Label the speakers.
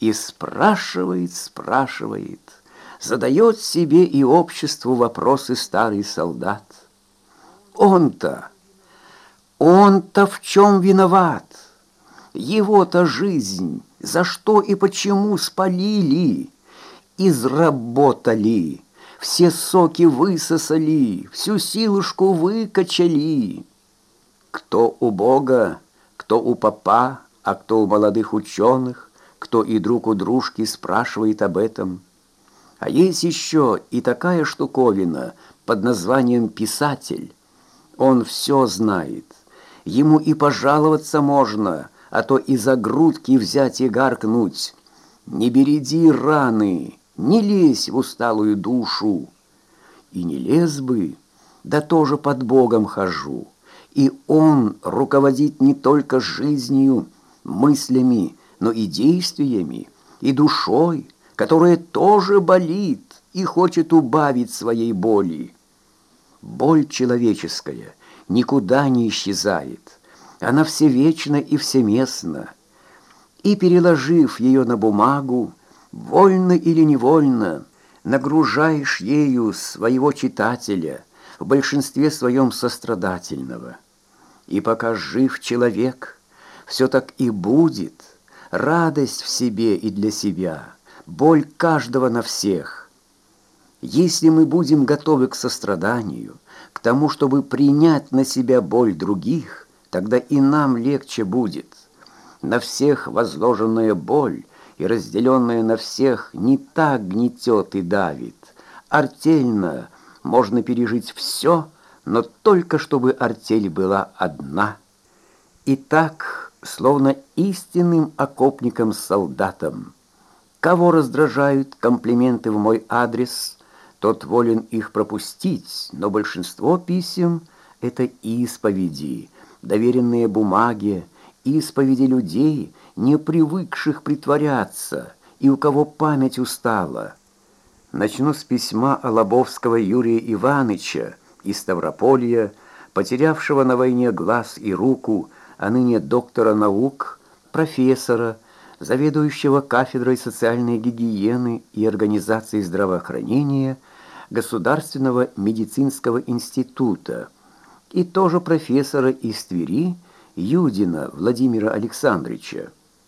Speaker 1: И спрашивает, спрашивает, задает себе и обществу вопросы старый солдат. Он-то, он-то в чем виноват? Его-то жизнь за что и почему спалили, изработали, все соки высосали, всю силушку выкачали. Кто у Бога, кто у папа, а кто у молодых ученых, кто и друг у дружки спрашивает об этом. А есть еще и такая штуковина под названием «писатель». Он все знает. Ему и пожаловаться можно, а то и за грудки взять и гаркнуть. Не береди раны, не лезь в усталую душу. И не лез бы, да тоже под Богом хожу. И Он руководит не только жизнью, мыслями, но и действиями, и душой, которая тоже болит и хочет убавить своей боли. Боль человеческая никуда не исчезает, она всевечна и всеместна. И, переложив ее на бумагу, вольно или невольно, нагружаешь ею своего читателя, в большинстве своем сострадательного. И пока жив человек, все так и будет, радость в себе и для себя, боль каждого на всех. Если мы будем готовы к состраданию, к тому, чтобы принять на себя боль других, тогда и нам легче будет. На всех возложенная боль и разделенная на всех не так гнетет и давит. Артельно можно пережить все, но только чтобы артель была одна. И так, словно истинным окопником-солдатом, кого раздражают комплименты в мой адрес, тот волен их пропустить, но большинство писем — это исповеди, доверенные бумаги, исповеди людей, не привыкших притворяться, и у кого память устала. Начну с письма Алабовского Юрия Ивановича из Ставрополья, потерявшего на войне глаз и руку, а ныне доктора наук, профессора, заведующего кафедрой социальной гигиены и организации здравоохранения Государственного медицинского института, и тоже профессора из Твери Юдина Владимира Александровича.